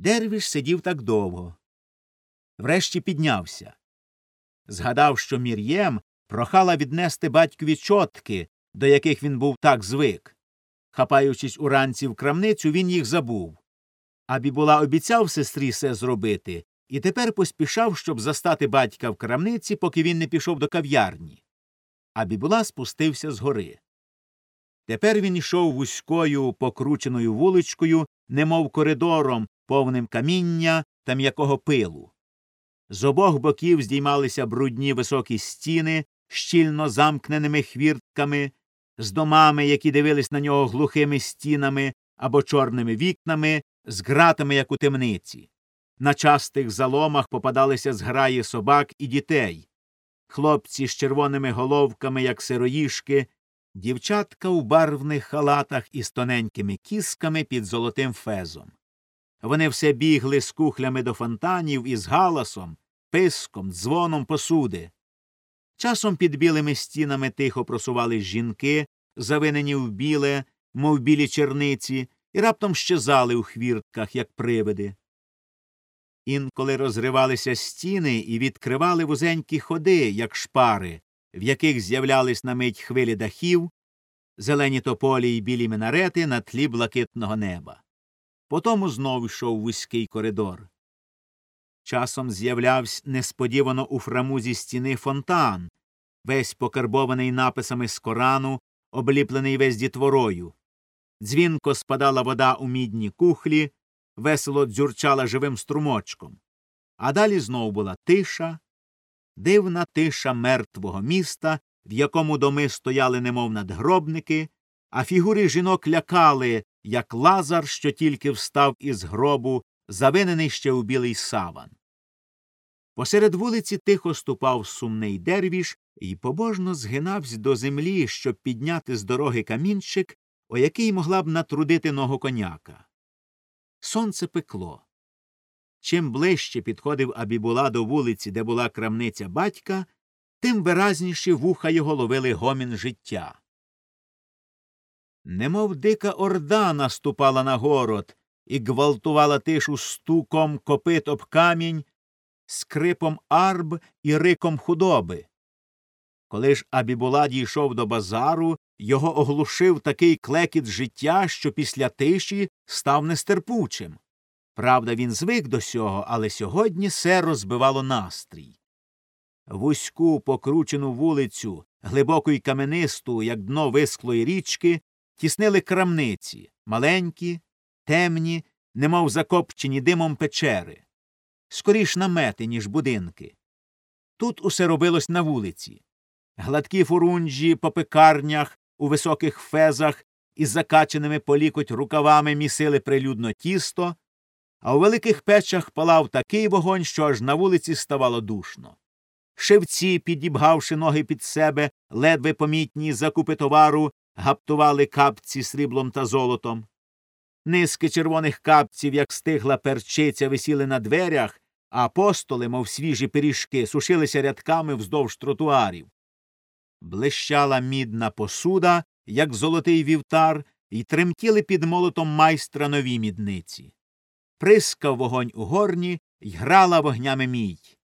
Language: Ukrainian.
Дервіш сидів так довго. Врешті піднявся. Згадав, що Мір'єм прохала віднести батькові чотки, до яких він був так звик. Хапаючись уранці в крамницю, він їх забув. А Бібула обіцяв сестрі все зробити, і тепер поспішав, щоб застати батька в крамниці, поки він не пішов до кав'ярні. А Бібула спустився з гори. Тепер він йшов вузькою покрученою вуличкою, немов коридором, повним каміння та м'якого пилу. З обох боків здіймалися брудні високі стіни, щільно замкненими хвіртками, з домами, які дивились на нього глухими стінами або чорними вікнами, з ґратами, як у темниці. На частих заломах попадалися зграї собак і дітей, хлопці з червоними головками, як сироїшки, дівчатка у барвних халатах із тоненькими кісками під золотим фезом. Вони все бігли з кухлями до фонтанів із галасом, писком, дзвоном посуди. Часом під білими стінами тихо просувались жінки, завинені в біле, мов білі черниці, і раптом щезали у хвіртках, як привиди. Інколи розривалися стіни і відкривали вузенькі ходи, як шпари, в яких з'являлись на мить хвилі дахів, зелені тополі й білі минарети на тлі блакитного неба. Потому знов йшов вузький коридор. Часом з'являвся несподівано у фрамузі стіни фонтан, весь покарбований написами з Корану, обліплений весь дітворою. Дзвінко спадала вода у мідні кухлі, весело дзюрчала живим струмочком. А далі знов була тиша, дивна тиша мертвого міста, в якому доми стояли немов надгробники, а фігури жінок лякали, як лазар, що тільки встав із гробу, завинений ще у білий саван. Посеред вулиці тихо ступав сумний дервіш і побожно згинався до землі, щоб підняти з дороги камінчик, о який могла б натрудити ногу коняка. Сонце пекло. Чим ближче підходив Абібула до вулиці, де була крамниця батька, тим виразніші вуха його ловили гомін життя. Немов дика орда наступала на город і гвалтувала тишу стуком копит об камінь, скрипом арб і риком худоби. Коли ж Абібула дійшов до базару, його оглушив такий клекіт життя, що після тиші став нестерпучим. Правда, він звик до сього, але сьогодні все розбивало настрій. Вузьку покручену вулицю, глибоку й каменисту, як дно висклої річки, тіснили крамниці, маленькі, темні, немов закопчені димом печери, скоріш намети, ніж будинки. Тут усе робилось на вулиці. Гладкі фурунжі по пекарнях у високих фезах із закаченими по лікоть рукавами місили прилюдно тісто, а у великих печах палав такий вогонь, що аж на вулиці ставало душно. Шевці, підібгавши ноги під себе, ледве помітні закупи товару, гаптували капці сріблом та золотом. Низки червоних капців, як стигла перчиця, висіли на дверях, а апостоли, мов свіжі пиріжки, сушилися рядками вздовж тротуарів. Блищала мідна посуда, як золотий вівтар, і тремтіли під молотом майстра нові мідниці. Прискав вогонь у горні й грала вогнями мідь.